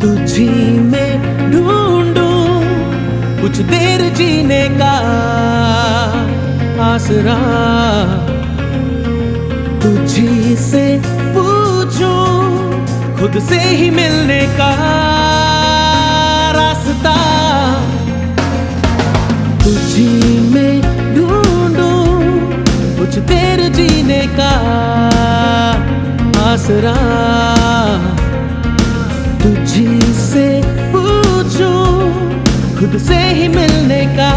तुझी में ढूंढूं कुछ देर जीने का आसरा। तुझी से पूछूँ खुद से ही मिलने का रास्ता। तुझी में ढूंढूं कुछ देर जीने का आसरा। तुझसे पूछो खुद से ही मिलने का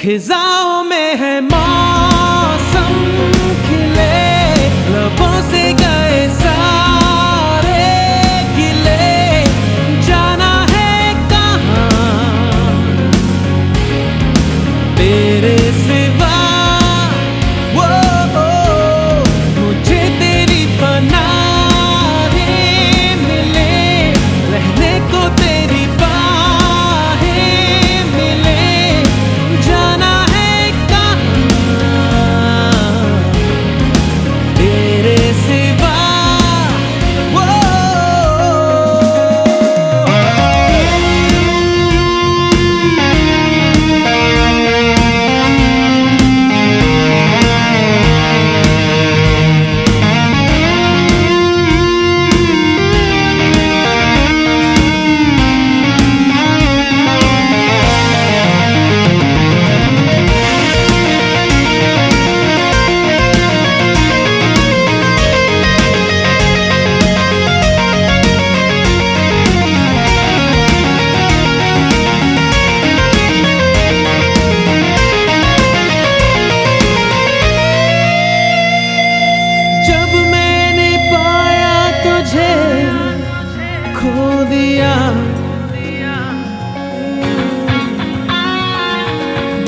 खिजाओं में है मौत